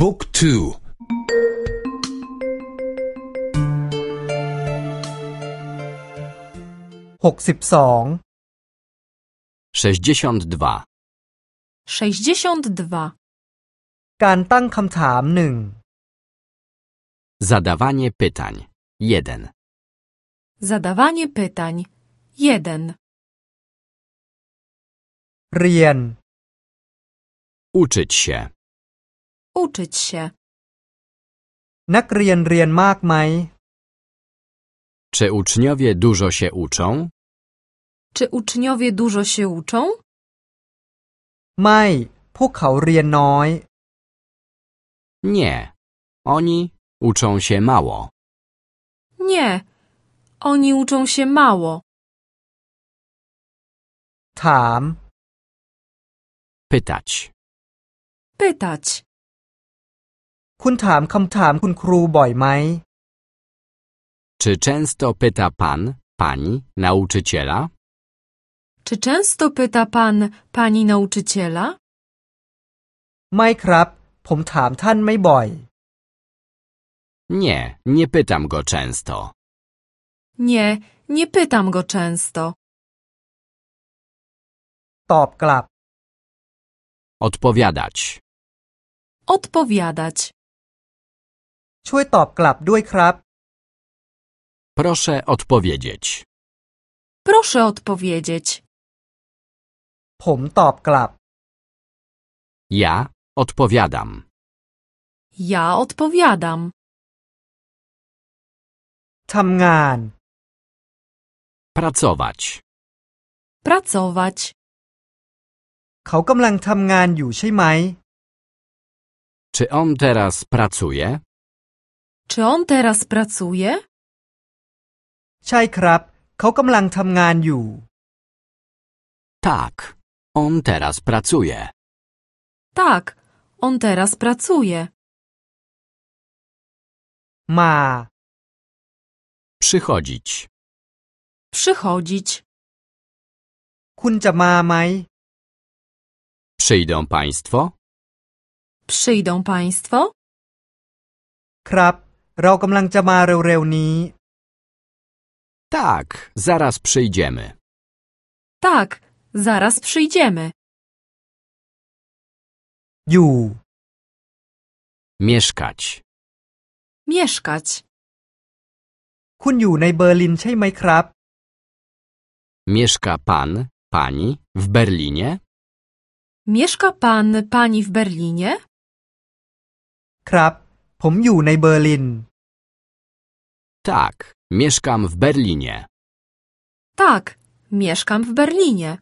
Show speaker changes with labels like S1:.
S1: บุ๊กทู
S2: หกสิบสอง
S3: 62.
S4: 62.
S2: การตั้งคำถามหนึ่ง
S3: Zadawanie pytań. 1.
S4: Zadawanie pytań. 1.
S2: เรียน
S3: Uczyć się.
S4: Uczyć się.
S2: นักเรียนเรียนมากไหม
S3: Czy uczniowie dużo się uczą?
S4: Czy uczniowie dużo się uczą?
S2: ไม่ พวกเขาเรียนน้อย
S3: Nie. Oni uczą się mało.
S4: Nie. Oni uczą się mało.
S2: ถาม
S3: Pytać.
S4: Pytać.
S2: คุณถามคำถามคุณครูบ่อยไหม
S3: Czy często pyta pan, pani, nauczyciela?
S4: Czy często pyta pan pani nauczyciela?
S2: ไม่ครับ ผมถามท่านไม่บ่อย
S3: Nie, nie pytam go często.
S4: Nie, nie pytam go często.
S2: ตอบกลับ
S3: Odpowiadać.
S4: Odpowiadać.
S2: ช่วยตอบกลับด้วยครับ
S3: Proszę odpowiedzieć.
S4: Proszę odpowiedzieć.
S2: ผมตอบกลับ
S3: Ja odpowiadam.
S4: Ja odpowiadam.
S2: ทำงาน
S3: Pracować.
S4: Pracować.
S2: เขากำลังทำงานอยู่ใช่ไหม
S3: Czy on teraz pracuje?
S4: Czy on teraz pracuje?
S2: ใช่ครับ เขากำลังทำงานอยู่
S3: Tak, on teraz pracuje.
S4: Tak, on teraz pracuje.
S2: มา
S3: Przychodzić.
S4: Przychodzić.
S2: คุณจะมาไหม
S3: Przyjdą państwo?
S4: Przyjdą państwo?
S2: ครับ เรากำลังจะมาเร็วๆนี้
S3: Tak, zaraz przyjdziemy.
S4: Tak, zaraz przyjdziemy.
S2: อยู่
S3: Mieszkać.
S4: Mieszkać.
S2: คุณอยู่ในเบอร์ลินใช่ไหมครับ
S3: Mieszka pan, pani w Berlinie?
S4: Mieszka pan, pani w Berlinie?
S2: ครับ ผมอยู่ในเบอร์ลิน
S3: tak, mieszkam w Berlinie.
S4: Tak, mieszkam w Berlinie.